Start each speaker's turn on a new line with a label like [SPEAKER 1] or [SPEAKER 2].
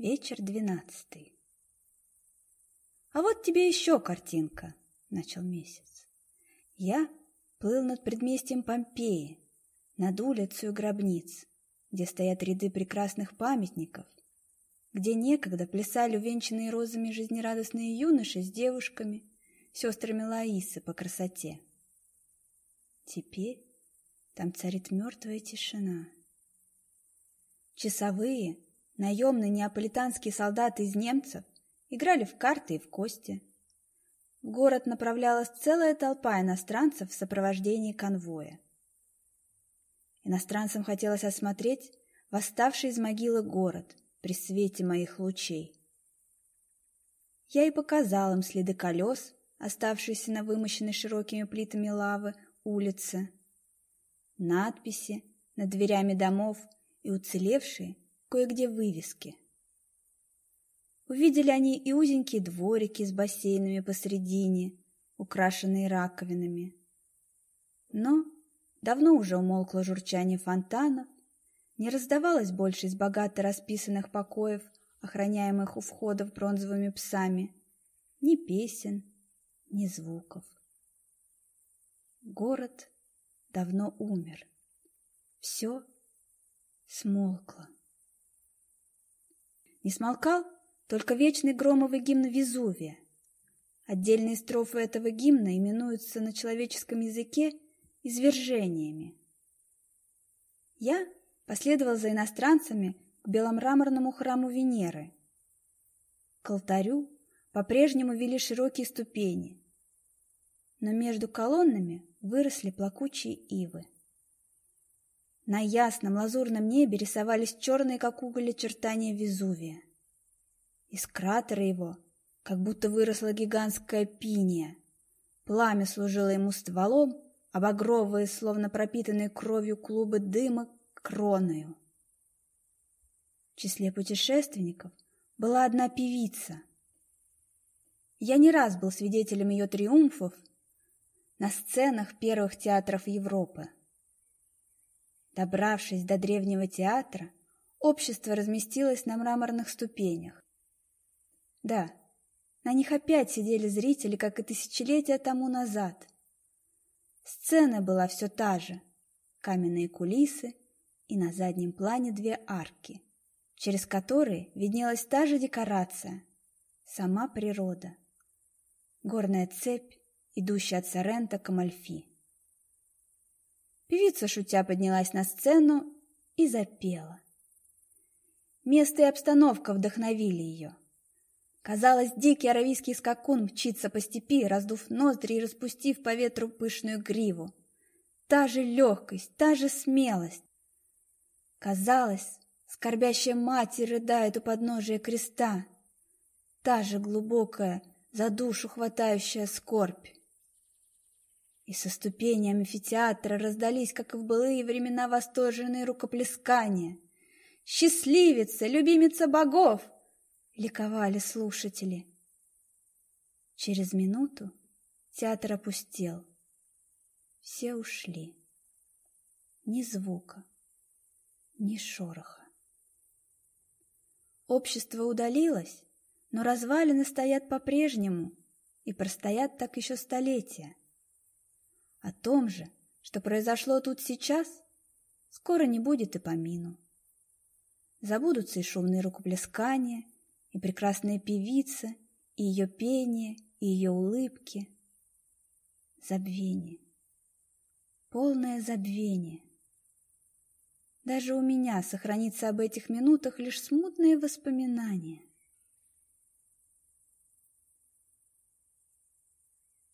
[SPEAKER 1] Вечер двенадцатый. «А вот тебе еще картинка», — начал месяц. Я плыл над предместьем Помпеи, над улицей гробниц, где стоят ряды прекрасных памятников, где некогда плясали увенчанные розами жизнерадостные юноши с девушками, сестрами Лаисы по красоте. Теперь там царит мертвая тишина. Часовые, наемные неаполитанские солдаты из немцев играли в карты и в кости. В город направлялась целая толпа иностранцев в сопровождении конвоя. Иностранцам хотелось осмотреть восставший из могилы город при свете моих лучей. Я и показал им следы колес, оставшиеся на вымощенной широкими плитами лавы улице, надписи над дверями домов и уцелевшие кое-где вывески. Увидели они и узенькие дворики с бассейнами посредине, украшенные раковинами. Но давно уже умолкло журчание фонтанов, не раздавалось больше из богато расписанных покоев, охраняемых у входов бронзовыми псами, ни песен, ни звуков. Город давно умер. Все смолкло. Не смолкал только вечный громовый гимн Везувия. Отдельные строфы этого гимна именуются на человеческом языке извержениями. Я последовал за иностранцами к беломраморному храму Венеры. К алтарю по-прежнему вели широкие ступени, но между колоннами выросли плакучие ивы. На ясном лазурном небе рисовались черные, как уголь, очертания Везувия. Из кратера его как будто выросла гигантская пиния. Пламя служило ему стволом, а багровые, словно пропитанные кровью клубы дыма, кроною. В числе путешественников была одна певица. Я не раз был свидетелем ее триумфов на сценах первых театров Европы. Добравшись до древнего театра, общество разместилось на мраморных ступенях. Да, на них опять сидели зрители, как и тысячелетия тому назад. Сцена была все та же, каменные кулисы и на заднем плане две арки, через которые виднелась та же декорация, сама природа. Горная цепь, идущая от Сорента к Амальфи. Певица, шутя, поднялась на сцену и запела. Место и обстановка вдохновили ее. Казалось, дикий аравийский скакун мчится по степи, раздув ноздри и распустив по ветру пышную гриву. Та же легкость, та же смелость. Казалось, скорбящая мать рыдает у подножия креста. Та же глубокая, за душу хватающая скорбь и со ступеней амфитеатра раздались, как и в былые времена, восторженные рукоплескания. «Счастливица! Любимица богов!» — ликовали слушатели. Через минуту театр опустел. Все ушли. Ни звука, ни шороха. Общество удалилось, но развалины стоят по-прежнему и простоят так еще столетия. О том же, что произошло тут сейчас, скоро не будет и помину. Забудутся и шумные рукоплескания, и прекрасная певица, и ее пение, и ее улыбки. Забвение. Полное забвение. Даже у меня сохранится об этих минутах лишь смутные воспоминания.